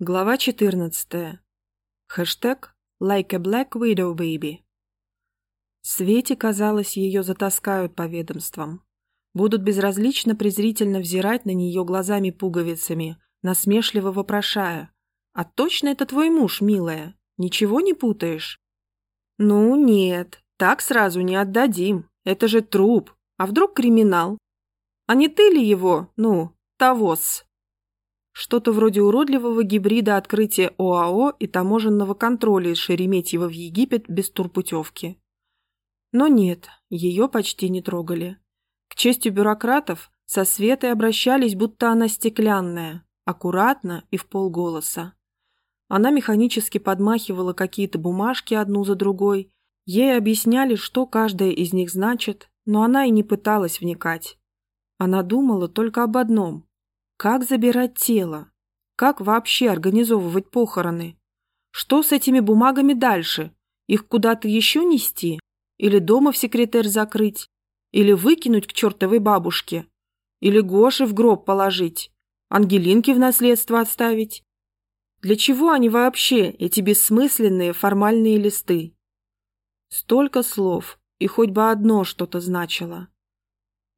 Глава 14. Хэштег «Like a Black Widow Baby». Свете, казалось, ее затаскают по ведомствам. Будут безразлично презрительно взирать на нее глазами-пуговицами, насмешливо вопрошая. «А точно это твой муж, милая? Ничего не путаешь?» «Ну, нет, так сразу не отдадим. Это же труп. А вдруг криминал? А не ты ли его, ну, того-с?» Что-то вроде уродливого гибрида открытия ОАО и таможенного контроля из Шереметьево в Египет без турпутевки. Но нет, ее почти не трогали. К чести бюрократов, со Светой обращались, будто она стеклянная, аккуратно и в полголоса. Она механически подмахивала какие-то бумажки одну за другой, ей объясняли, что каждая из них значит, но она и не пыталась вникать. Она думала только об одном как забирать тело? Как вообще организовывать похороны? Что с этими бумагами дальше? Их куда-то еще нести? Или дома в секретарь закрыть? Или выкинуть к чертовой бабушке? Или Гоши в гроб положить? Ангелинке в наследство отставить? Для чего они вообще, эти бессмысленные формальные листы? Столько слов, и хоть бы одно что-то значило.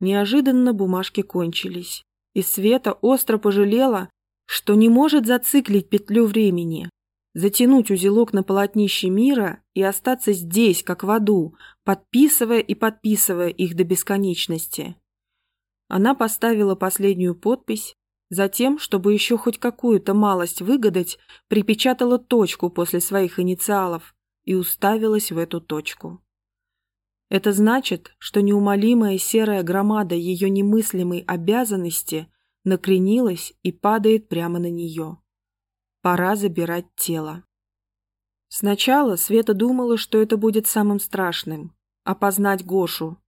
Неожиданно бумажки кончились и Света остро пожалела, что не может зациклить петлю времени, затянуть узелок на полотнище мира и остаться здесь, как в аду, подписывая и подписывая их до бесконечности. Она поставила последнюю подпись, затем, чтобы еще хоть какую-то малость выгадать, припечатала точку после своих инициалов и уставилась в эту точку. Это значит, что неумолимая серая громада ее немыслимой обязанности накренилась и падает прямо на нее. Пора забирать тело. Сначала Света думала, что это будет самым страшным – опознать Гошу.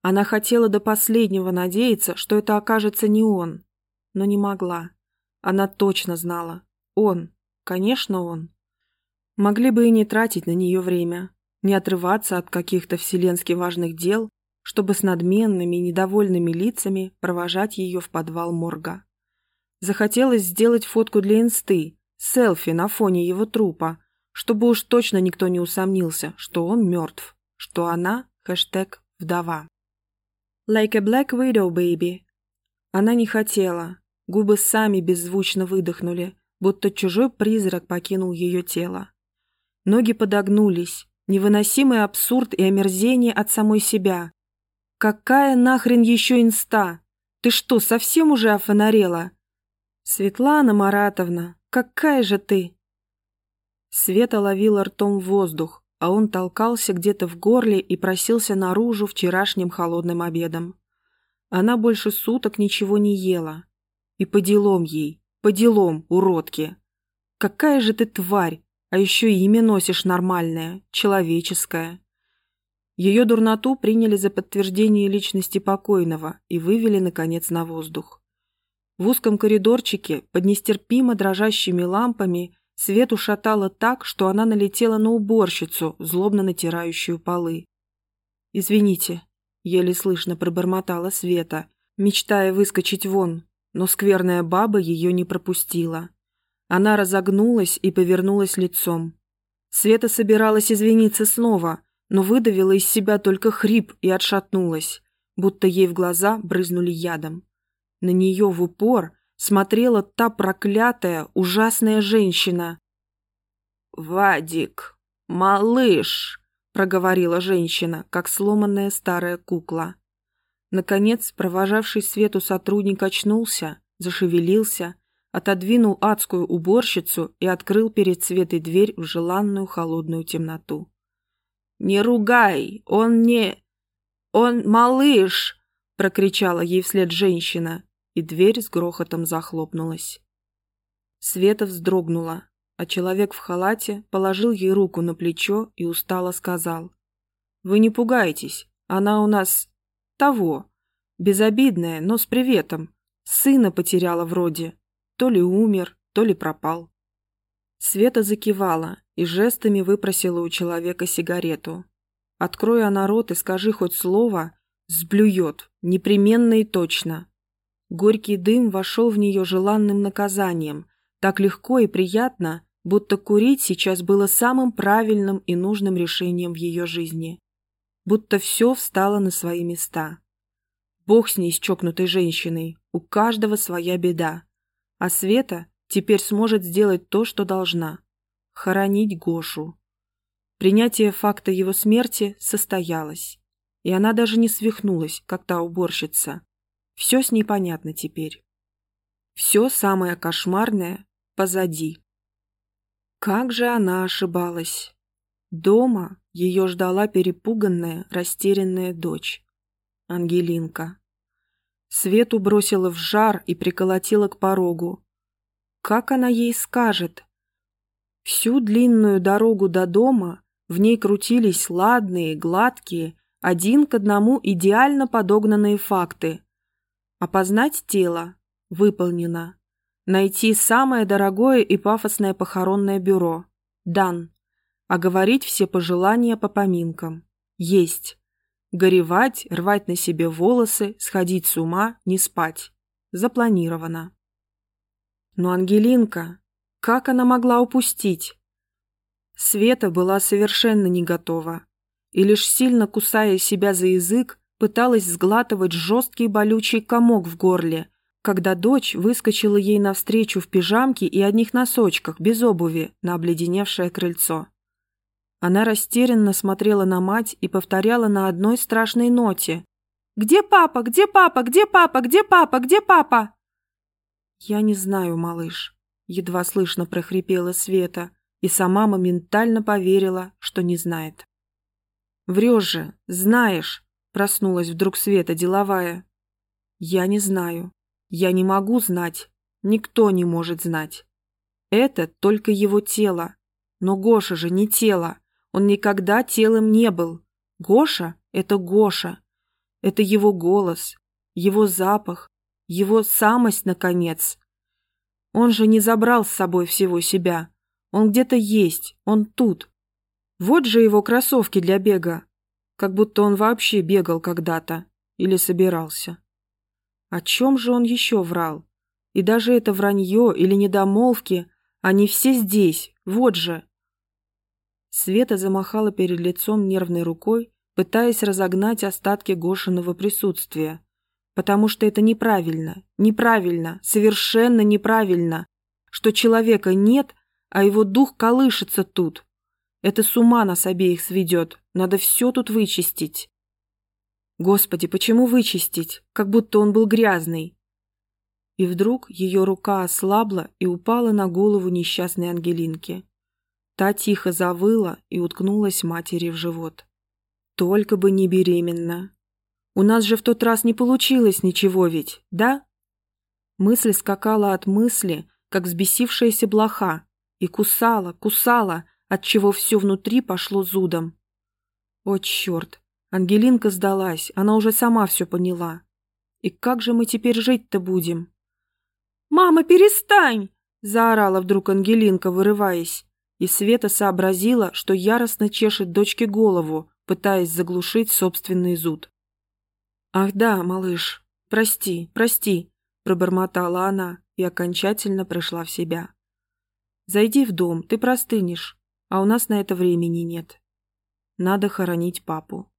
Она хотела до последнего надеяться, что это окажется не он, но не могла. Она точно знала. Он. Конечно, он. Могли бы и не тратить на нее время, не отрываться от каких-то вселенски важных дел, чтобы с надменными, недовольными лицами провожать ее в подвал морга. Захотелось сделать фотку для инсты, селфи на фоне его трупа, чтобы уж точно никто не усомнился, что он мертв, что она – хэштег «вдова». Like a black widow, baby. Она не хотела. Губы сами беззвучно выдохнули, будто чужой призрак покинул ее тело. Ноги подогнулись, Невыносимый абсурд и омерзение от самой себя. Какая нахрен еще инста? Ты что, совсем уже офонарела? Светлана Маратовна, какая же ты? Света ловила ртом воздух, а он толкался где-то в горле и просился наружу вчерашним холодным обедом. Она больше суток ничего не ела. И по делам ей, по делам, уродки. Какая же ты тварь, а еще и имя носишь нормальное, человеческое. Ее дурноту приняли за подтверждение личности покойного и вывели, наконец, на воздух. В узком коридорчике, под нестерпимо дрожащими лампами, свет ушатало так, что она налетела на уборщицу, злобно натирающую полы. «Извините», — еле слышно пробормотала Света, мечтая выскочить вон, но скверная баба ее не пропустила. Она разогнулась и повернулась лицом. Света собиралась извиниться снова, но выдавила из себя только хрип и отшатнулась, будто ей в глаза брызнули ядом. На нее в упор смотрела та проклятая, ужасная женщина. «Вадик, малыш!» — проговорила женщина, как сломанная старая кукла. Наконец, провожавший Свету сотрудник очнулся, зашевелился, отодвинул адскую уборщицу и открыл перед Светой дверь в желанную холодную темноту. «Не ругай! Он не... Он малыш!» — прокричала ей вслед женщина, и дверь с грохотом захлопнулась. Света вздрогнула, а человек в халате положил ей руку на плечо и устало сказал. «Вы не пугайтесь, она у нас... того. Безобидная, но с приветом. Сына потеряла вроде. То ли умер, то ли пропал. Света закивала и жестами выпросила у человека сигарету. Открой она рот и скажи хоть слово, сблюет, непременно и точно. Горький дым вошел в нее желанным наказанием, Так легко и приятно, будто курить сейчас было самым правильным и нужным решением в ее жизни. Будто все встало на свои места. Бог с ней, с чокнутой женщиной, у каждого своя беда. А Света теперь сможет сделать то, что должна – хоронить Гошу. Принятие факта его смерти состоялось, и она даже не свихнулась, как та уборщица. Все с ней понятно теперь. Все самое кошмарное позади. Как же она ошибалась. Дома ее ждала перепуганная, растерянная дочь. Ангелинка. Свету бросила в жар и приколотила к порогу. Как она ей скажет? Всю длинную дорогу до дома в ней крутились ладные, гладкие, один к одному идеально подогнанные факты. Опознать тело – выполнено. Найти самое дорогое и пафосное похоронное бюро – дан. Оговорить все пожелания по поминкам – есть. Горевать, рвать на себе волосы, сходить с ума, не спать – запланировано. Но Ангелинка, как она могла упустить? Света была совершенно не готова и лишь сильно кусая себя за язык, пыталась сглатывать жесткий болючий комок в горле, когда дочь выскочила ей навстречу в пижамке и одних носочках, без обуви, на обледеневшее крыльцо. Она растерянно смотрела на мать и повторяла на одной страшной ноте. «Где папа? Где папа? Где папа? Где папа? Где папа?» «Я не знаю, малыш», — едва слышно прохрипела Света, и сама моментально поверила, что не знает. «Врешь же, знаешь!» – проснулась вдруг Света деловая. «Я не знаю. Я не могу знать. Никто не может знать. Это только его тело. Но Гоша же не тело. Он никогда телом не был. Гоша – это Гоша. Это его голос, его запах, его самость, наконец. Он же не забрал с собой всего себя. Он где-то есть, он тут. Вот же его кроссовки для бега. Как будто он вообще бегал когда-то. Или собирался. О чем же он еще врал? И даже это вранье или недомолвки, они все здесь, вот же. Света замахала перед лицом нервной рукой, пытаясь разогнать остатки Гошиного присутствия. Потому что это неправильно, неправильно, совершенно неправильно, что человека нет, а его дух колышется тут. Это с ума нас обеих сведет. Надо все тут вычистить. Господи, почему вычистить? Как будто он был грязный. И вдруг ее рука ослабла и упала на голову несчастной Ангелинки. Та тихо завыла и уткнулась матери в живот. Только бы не беременна. У нас же в тот раз не получилось ничего ведь, да? Мысль скакала от мысли, как взбесившаяся блоха, и кусала, кусала, отчего все внутри пошло зудом. О, черт! Ангелинка сдалась, она уже сама все поняла. И как же мы теперь жить-то будем? «Мама, перестань!» – заорала вдруг Ангелинка, вырываясь. И Света сообразила, что яростно чешет дочке голову, пытаясь заглушить собственный зуд. «Ах да, малыш, прости, прости», – пробормотала она и окончательно пришла в себя. Зайди в дом, ты простынешь, а у нас на это времени нет. Надо хоронить папу.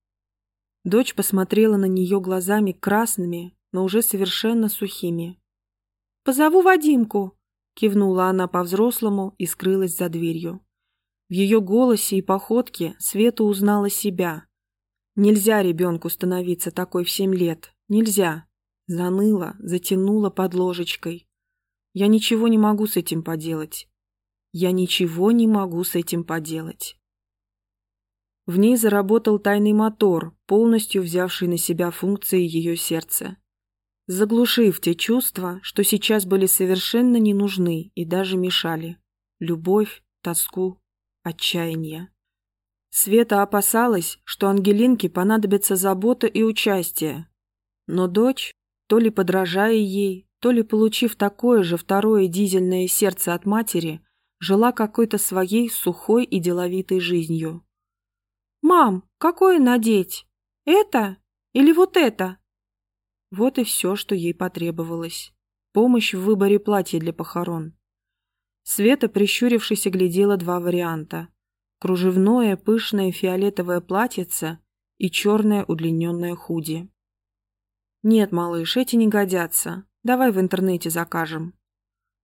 Дочь посмотрела на нее глазами красными, но уже совершенно сухими. «Позову Вадимку!» — кивнула она по-взрослому и скрылась за дверью. В ее голосе и походке Света узнала себя. Нельзя ребенку становиться такой в семь лет. Нельзя. Заныла, затянула под ложечкой. Я ничего не могу с этим поделать. Я ничего не могу с этим поделать. В ней заработал тайный мотор, полностью взявший на себя функции ее сердца. Заглушив те чувства, что сейчас были совершенно не нужны и даже мешали. Любовь, тоску, отчаяние. Света опасалась, что Ангелинке понадобится забота и участие. Но дочь, то ли подражая ей, то ли получив такое же второе дизельное сердце от матери, жила какой-то своей сухой и деловитой жизнью. «Мам, какое надеть? Это или вот это?» Вот и все, что ей потребовалось. Помощь в выборе платья для похорон. Света, прищурившись, глядела два варианта. Кружевное, пышное фиолетовое платьице и черное удлиненное худи. «Нет, малыш, эти не годятся. Давай в интернете закажем».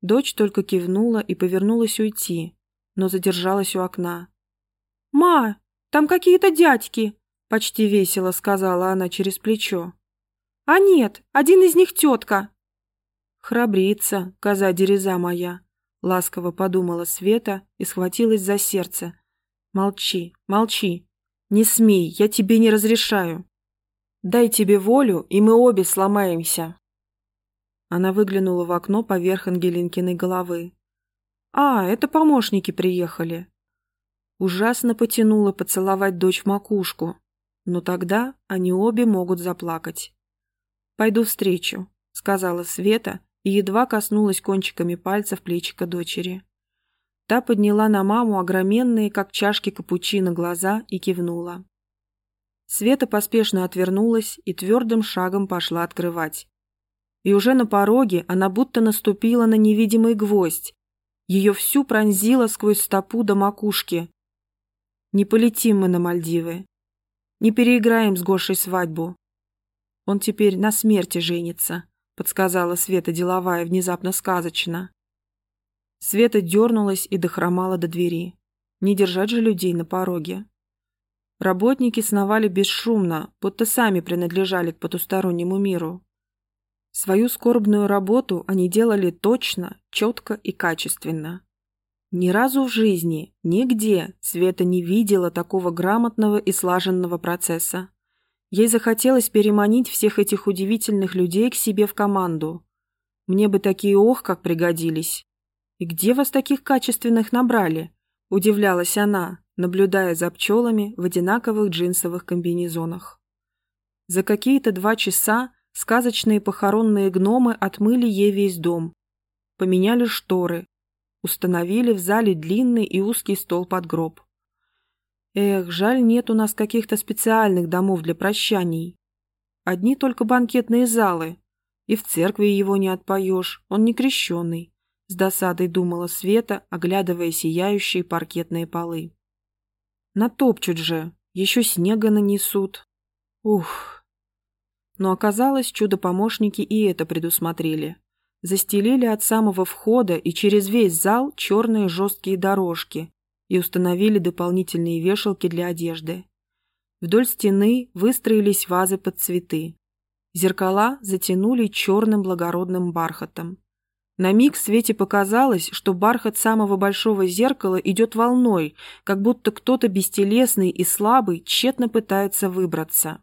Дочь только кивнула и повернулась уйти, но задержалась у окна. «Ма, там какие-то дядьки!» — почти весело сказала она через плечо. «А нет, один из них тетка!» «Храбрица, коза дереза моя!» — ласково подумала Света и схватилась за сердце. «Молчи, молчи! Не смей, я тебе не разрешаю! Дай тебе волю, и мы обе сломаемся!» Она выглянула в окно поверх Ангелинкиной головы. «А, это помощники приехали!» Ужасно потянула поцеловать дочь в макушку, но тогда они обе могут заплакать. «Пойду встречу», — сказала Света и едва коснулась кончиками пальцев плечика дочери. Та подняла на маму огроменные, как чашки капучино, глаза и кивнула. Света поспешно отвернулась и твердым шагом пошла открывать. И уже на пороге она будто наступила на невидимый гвоздь. Ее всю пронзило сквозь стопу до макушки. Не полетим мы на Мальдивы. Не переиграем с Гошей свадьбу. Он теперь на смерти женится, подсказала Света деловая внезапно сказочно. Света дернулась и дохромала до двери. Не держать же людей на пороге. Работники сновали бесшумно, будто сами принадлежали к потустороннему миру. Свою скорбную работу они делали точно, четко и качественно. Ни разу в жизни, нигде Света не видела такого грамотного и слаженного процесса. Ей захотелось переманить всех этих удивительных людей к себе в команду. Мне бы такие ох, как пригодились. И где вас таких качественных набрали? Удивлялась она, наблюдая за пчелами в одинаковых джинсовых комбинезонах. За какие-то два часа Сказочные похоронные гномы отмыли ей весь дом. Поменяли шторы. Установили в зале длинный и узкий стол под гроб. Эх, жаль, нет у нас каких-то специальных домов для прощаний. Одни только банкетные залы. И в церкви его не отпоешь, он не крещенный. С досадой думала Света, оглядывая сияющие паркетные полы. Натопчут же, еще снега нанесут. Ух, но оказалось, чудо-помощники и это предусмотрели. Застелили от самого входа и через весь зал черные жесткие дорожки и установили дополнительные вешалки для одежды. Вдоль стены выстроились вазы под цветы. Зеркала затянули черным благородным бархатом. На миг Свете показалось, что бархат самого большого зеркала идет волной, как будто кто-то бестелесный и слабый тщетно пытается выбраться.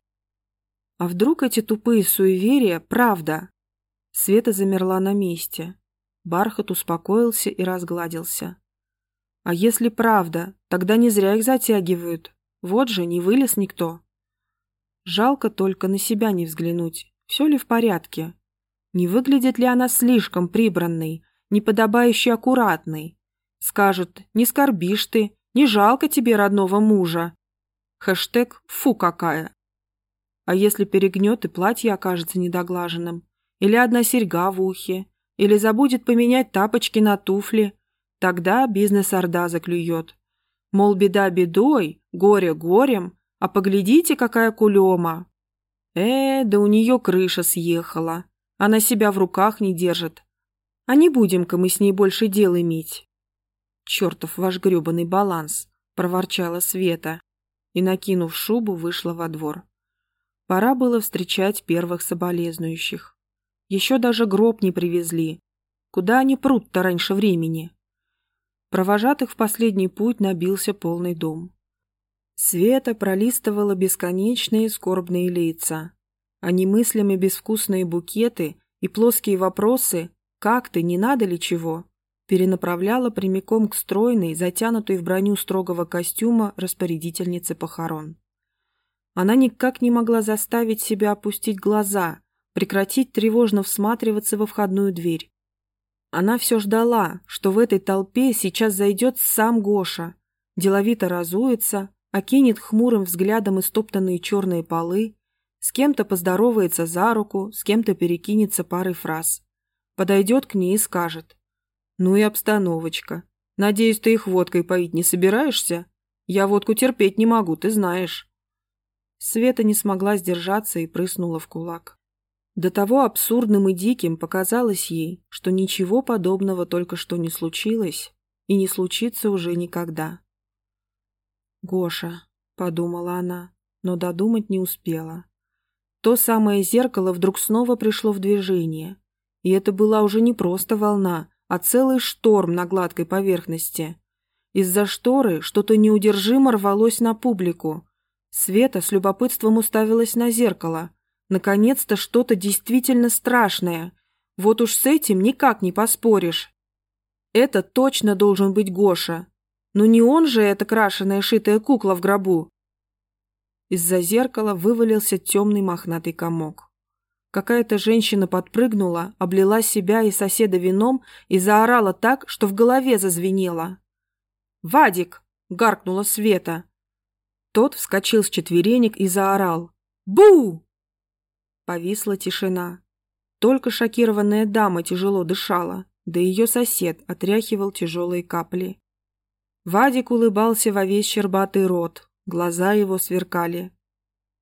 А вдруг эти тупые суеверия – правда? Света замерла на месте. Бархат успокоился и разгладился. А если правда, тогда не зря их затягивают. Вот же, не вылез никто. Жалко только на себя не взглянуть. Все ли в порядке? Не выглядит ли она слишком прибранной, неподобающе аккуратной? Скажут, не скорбишь ты, не жалко тебе родного мужа. Хэштег «Фу какая». А если перегнет и платье окажется недоглаженным? Или одна серьга в ухе? Или забудет поменять тапочки на туфли? Тогда бизнес-орда заклюет. Мол, беда бедой, горе горем, а поглядите, какая кулема. Э, да у нее крыша съехала. Она себя в руках не держит. А не будем-ка мы с ней больше дел иметь. Чертов ваш гребаный баланс, проворчала Света и, накинув шубу, вышла во двор. Пора было встречать первых соболезнующих. Еще даже гроб не привезли. Куда они прут-то раньше времени? Провожатых в последний путь набился полный дом. Света пролистывала бесконечные скорбные лица, а немыслимые безвкусные букеты и плоские вопросы «как ты, не надо ли чего?» перенаправляла прямиком к стройной, затянутой в броню строгого костюма распорядительнице похорон. Она никак не могла заставить себя опустить глаза, прекратить тревожно всматриваться во входную дверь. Она все ждала, что в этой толпе сейчас зайдет сам Гоша, деловито разуется, окинет хмурым взглядом истоптанные черные полы, с кем-то поздоровается за руку, с кем-то перекинется парой фраз. Подойдет к ней и скажет. Ну и обстановочка. Надеюсь, ты их водкой поить не собираешься? Я водку терпеть не могу, ты знаешь. Света не смогла сдержаться и прыснула в кулак. До того абсурдным и диким показалось ей, что ничего подобного только что не случилось и не случится уже никогда. «Гоша», — подумала она, но додумать не успела. То самое зеркало вдруг снова пришло в движение, и это была уже не просто волна, а целый шторм на гладкой поверхности. Из-за шторы что-то неудержимо рвалось на публику. Света с любопытством уставилась на зеркало. Наконец-то что-то действительно страшное. Вот уж с этим никак не поспоришь. Это точно должен быть Гоша. Но не он же эта крашеная шитая кукла в гробу. Из-за зеркала вывалился темный мохнатый комок. Какая-то женщина подпрыгнула, облила себя и соседа вином и заорала так, что в голове зазвенело. «Вадик!» — гаркнула Света. Тот вскочил с четверенек и заорал. «Бу!» Повисла тишина. Только шокированная дама тяжело дышала, да ее сосед отряхивал тяжелые капли. Вадик улыбался во весь щербатый рот, глаза его сверкали.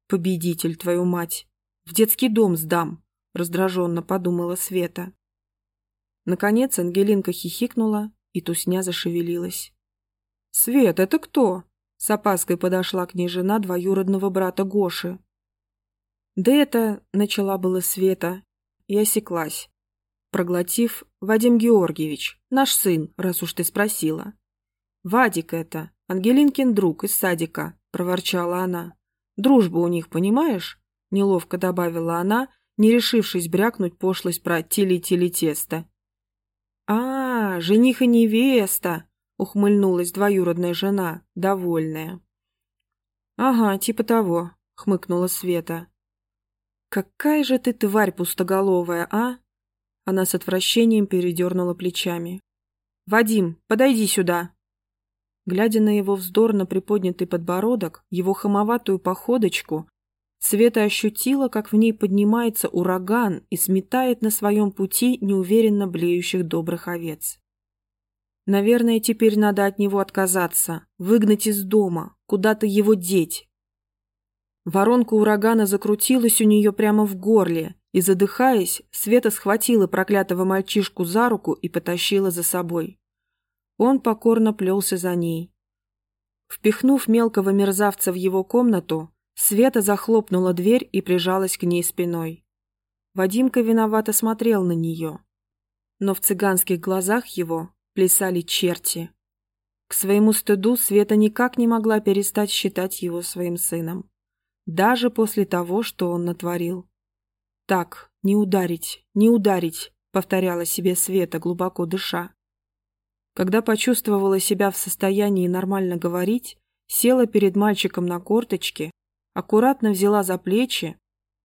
«Победитель, твою мать! В детский дом сдам!» — раздраженно подумала Света. Наконец Ангелинка хихикнула, и тусня зашевелилась. «Свет, это кто?» — с опаской подошла к ней жена двоюродного брата Гоши. «Да это...» — начала была Света и осеклась. Проглотив, Вадим Георгиевич, наш сын, раз уж ты спросила. «Вадик это, Ангелинкин друг из садика», — проворчала она. «Дружба у них, понимаешь?» — неловко добавила она, не решившись брякнуть пошлость про тили-тили-тесто. «А, жених и невеста!» — ухмыльнулась двоюродная жена, довольная. «Ага, типа того», — хмыкнула Света. «Какая же ты тварь пустоголовая, а?» Она с отвращением передернула плечами. «Вадим, подойди сюда!» Глядя на его вздорно приподнятый подбородок, его хамоватую походочку, Света ощутила, как в ней поднимается ураган и сметает на своем пути неуверенно блеющих добрых овец. Наверное, теперь надо от него отказаться, выгнать из дома, куда-то его деть. Воронка урагана закрутилась у нее прямо в горле, и, задыхаясь, Света схватила проклятого мальчишку за руку и потащила за собой. Он покорно плелся за ней. Впихнув мелкого мерзавца в его комнату, Света захлопнула дверь и прижалась к ней спиной. Вадимка виновато смотрел на нее. Но в цыганских глазах его плясали черти. К своему стыду Света никак не могла перестать считать его своим сыном. Даже после того, что он натворил. «Так, не ударить, не ударить», — повторяла себе Света, глубоко дыша. Когда почувствовала себя в состоянии нормально говорить, села перед мальчиком на корточке, аккуратно взяла за плечи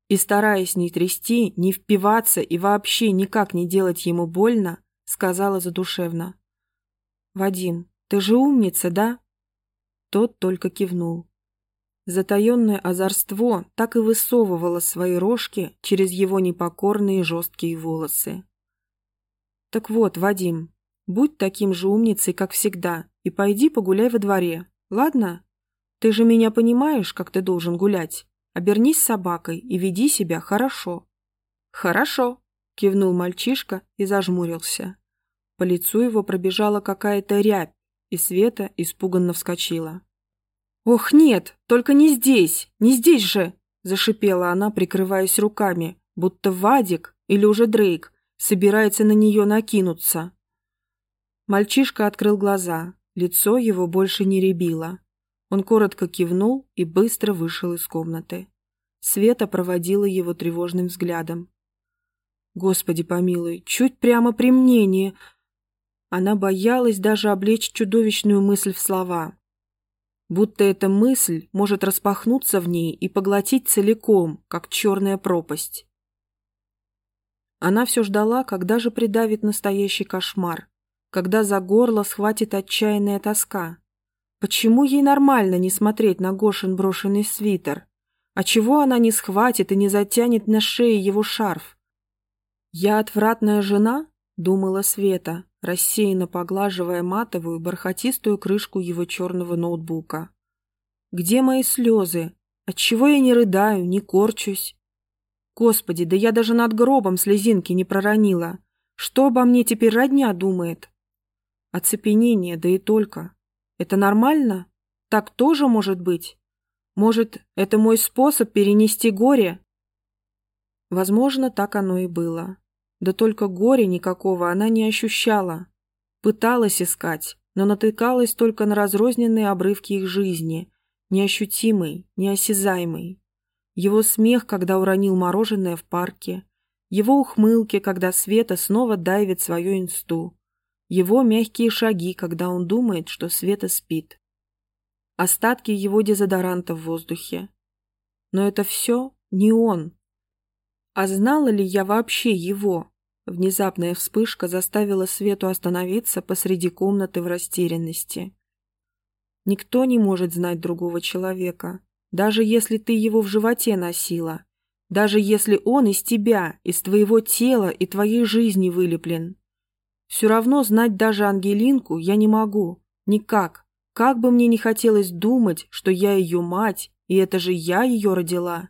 и, стараясь не трясти, не впиваться и вообще никак не делать ему больно, сказала задушевно. «Вадим, ты же умница, да?» Тот только кивнул. Затаенное озорство так и высовывало свои рожки через его непокорные жесткие волосы. «Так вот, Вадим, Будь таким же умницей, как всегда, и пойди погуляй во дворе, ладно? Ты же меня понимаешь, как ты должен гулять. Обернись собакой и веди себя хорошо». «Хорошо», — кивнул мальчишка и зажмурился. По лицу его пробежала какая-то рябь, и Света испуганно вскочила. «Ох, нет, только не здесь, не здесь же!» — зашипела она, прикрываясь руками, будто Вадик или уже Дрейк собирается на нее накинуться. Мальчишка открыл глаза, лицо его больше не рябило. Он коротко кивнул и быстро вышел из комнаты. Света проводила его тревожным взглядом. «Господи помилуй, чуть прямо при мне не...» Она боялась даже облечь чудовищную мысль в слова. Будто эта мысль может распахнуться в ней и поглотить целиком, как черная пропасть. Она все ждала, когда же придавит настоящий кошмар когда за горло схватит отчаянная тоска. Почему ей нормально не смотреть на Гошин брошенный свитер? А чего она не схватит и не затянет на шее его шарф? Я отвратная жена? Думала Света, рассеянно поглаживая матовую, бархатистую крышку его черного ноутбука. «Где мои слезы? Отчего я не рыдаю, не корчусь? Господи, да я даже над гробом слезинки не проронила. Что обо мне теперь родня думает? Оцепенение, да и только. Это нормально? Так тоже может быть? Может, это мой способ перенести горе? Возможно, так оно и было. Да только горя никакого она не ощущала. Пыталась искать, но натыкалась только на разрозненные обрывки их жизни, неощутимый, неосязаемый. Его смех, когда уронил мороженое в парке, его ухмылки, когда Света снова давит свою инсту, его мягкие шаги, когда он думает, что Света спит. Остатки его дезодоранта в воздухе. Но это все не он. А знала ли я вообще его? Внезапная вспышка заставила Свету остановиться посреди комнаты в растерянности. Никто не может знать другого человека, даже если ты его в животе носила, даже если он из тебя, из твоего тела и твоей жизни вылеплен. Все равно знать даже Ангелинку я не могу, никак, как бы мне не хотелось думать, что я ее мать, и это же я ее родила.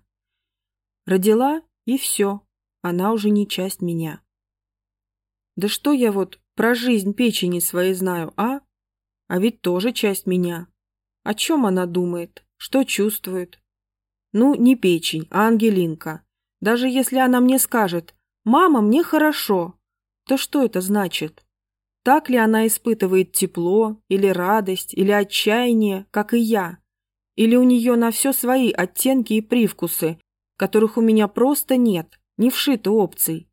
Родила, и все, она уже не часть меня. Да что я вот про жизнь печени своей знаю, а? А ведь тоже часть меня. О чем она думает? Что чувствует? Ну, не печень, а Ангелинка. Даже если она мне скажет «Мама, мне хорошо», то что это значит? Так ли она испытывает тепло, или радость, или отчаяние, как и я? Или у нее на все свои оттенки и привкусы, которых у меня просто нет, не вшиты опций?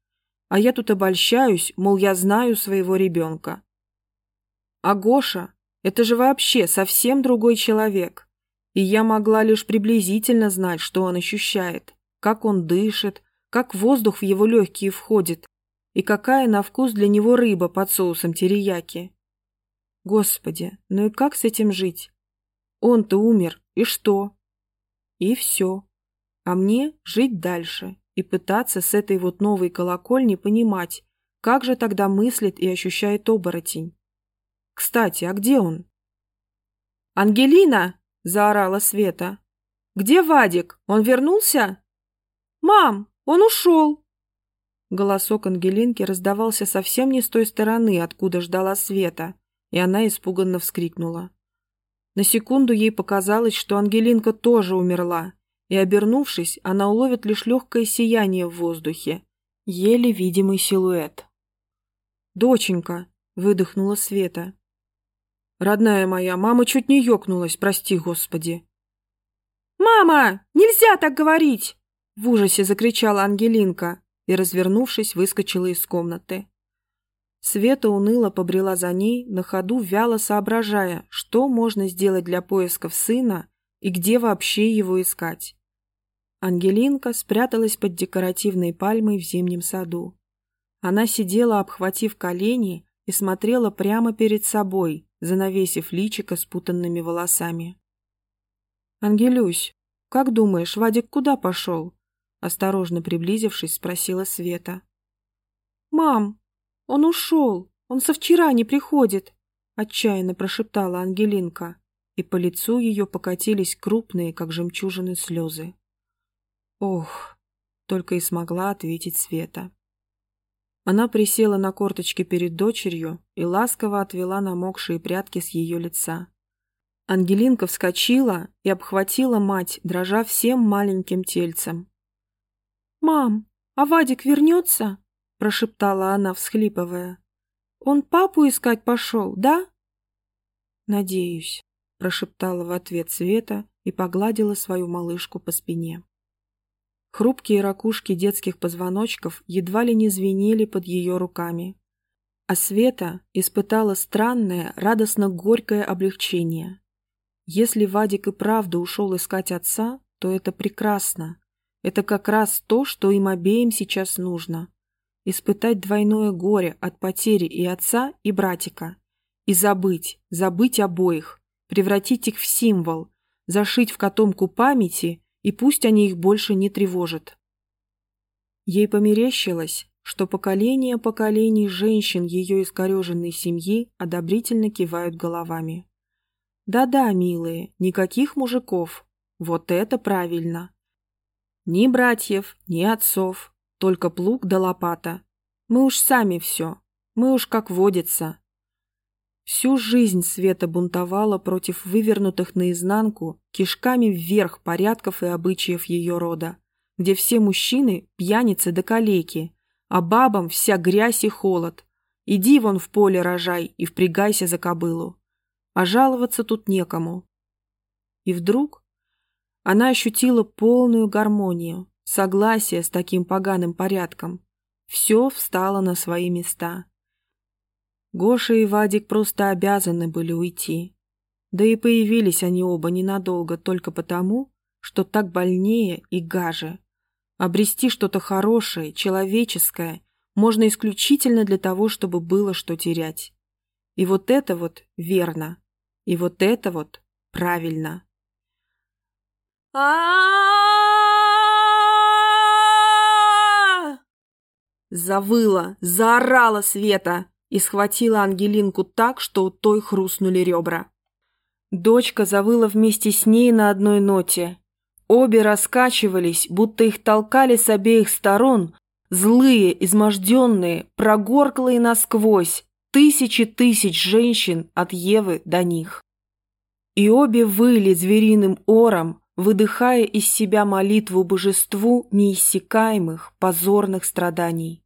А я тут обольщаюсь, мол, я знаю своего ребенка. А Гоша – это же вообще совсем другой человек. И я могла лишь приблизительно знать, что он ощущает, как он дышит, как воздух в его легкие входит, и какая на вкус для него рыба под соусом терияки. Господи, ну и как с этим жить? Он-то умер, и что? И все. А мне жить дальше и пытаться с этой вот новой колокольни понимать, как же тогда мыслит и ощущает оборотень. Кстати, а где он? «Ангелина!» – заорала Света. «Где Вадик? Он вернулся?» «Мам, он ушел!» Голосок Ангелинки раздавался совсем не с той стороны, откуда ждала Света, и она испуганно вскрикнула. На секунду ей показалось, что Ангелинка тоже умерла, и, обернувшись, она уловит лишь легкое сияние в воздухе, еле видимый силуэт. «Доченька!» — выдохнула Света. «Родная моя, мама чуть не ёкнулась, прости, Господи!» «Мама, нельзя так говорить!» — в ужасе закричала Ангелинка и, развернувшись, выскочила из комнаты. Света уныло побрела за ней, на ходу вяло соображая, что можно сделать для поисков сына и где вообще его искать. Ангелинка спряталась под декоративной пальмой в зимнем саду. Она сидела, обхватив колени, и смотрела прямо перед собой, занавесив личико спутанными волосами. «Ангелюсь, как думаешь, Вадик куда пошел?» Осторожно приблизившись, спросила Света. «Мам, он ушел, он со вчера не приходит», отчаянно прошептала Ангелинка, и по лицу ее покатились крупные, как жемчужины, слезы. Ох, только и смогла ответить Света. Она присела на корточки перед дочерью и ласково отвела намокшие прядки с ее лица. Ангелинка вскочила и обхватила мать, дрожа всем маленьким тельцем. «Мам, а Вадик вернется?» – прошептала она, всхлипывая. «Он папу искать пошел, да?» «Надеюсь», – прошептала в ответ Света и погладила свою малышку по спине. Хрупкие ракушки детских позвоночков едва ли не звенели под ее руками. А Света испытала странное, радостно-горькое облегчение. Если Вадик и правда ушел искать отца, то это прекрасно. Это как раз то, что им обеим сейчас нужно. Испытать двойное горе от потери и отца, и братика. И забыть, забыть обоих, превратить их в символ, зашить в котомку памяти и пусть они их больше не тревожат. Ей померещилось, что поколение поколений женщин ее искореженной семьи одобрительно кивают головами. Да-да, милые, никаких мужиков. Вот это правильно. Ни братьев, ни отцов, только плуг да лопата. Мы уж сами все, мы уж как водится. Всю жизнь Света бунтовала против вывернутых наизнанку, кишками вверх порядков и обычаев ее рода, где все мужчины – пьяницы да калеки, а бабам вся грязь и холод. Иди вон в поле рожай и впрягайся за кобылу. А жаловаться тут некому. И вдруг она ощутила полную гармонию, согласие с таким поганым порядком. Все встало на свои места. Гоша и Вадик просто обязаны были уйти. Да и появились они оба ненадолго только потому, что так больнее и гаже. Обрести что-то хорошее, человеческое можно исключительно для того, чтобы было что терять. И вот это вот верно. И вот это вот правильно. Завыла, заорала Света и схватила Ангелинку так, что у той хрустнули ребра. Дочка завыла вместе с ней на одной ноте. Обе раскачивались, будто их толкали с обеих сторон, злые, изможденные, прогорклые насквозь, тысячи тысяч женщин от Евы до них. И обе выли звериным ором, выдыхая из себя молитву божеству неиссякаемых, позорных страданий.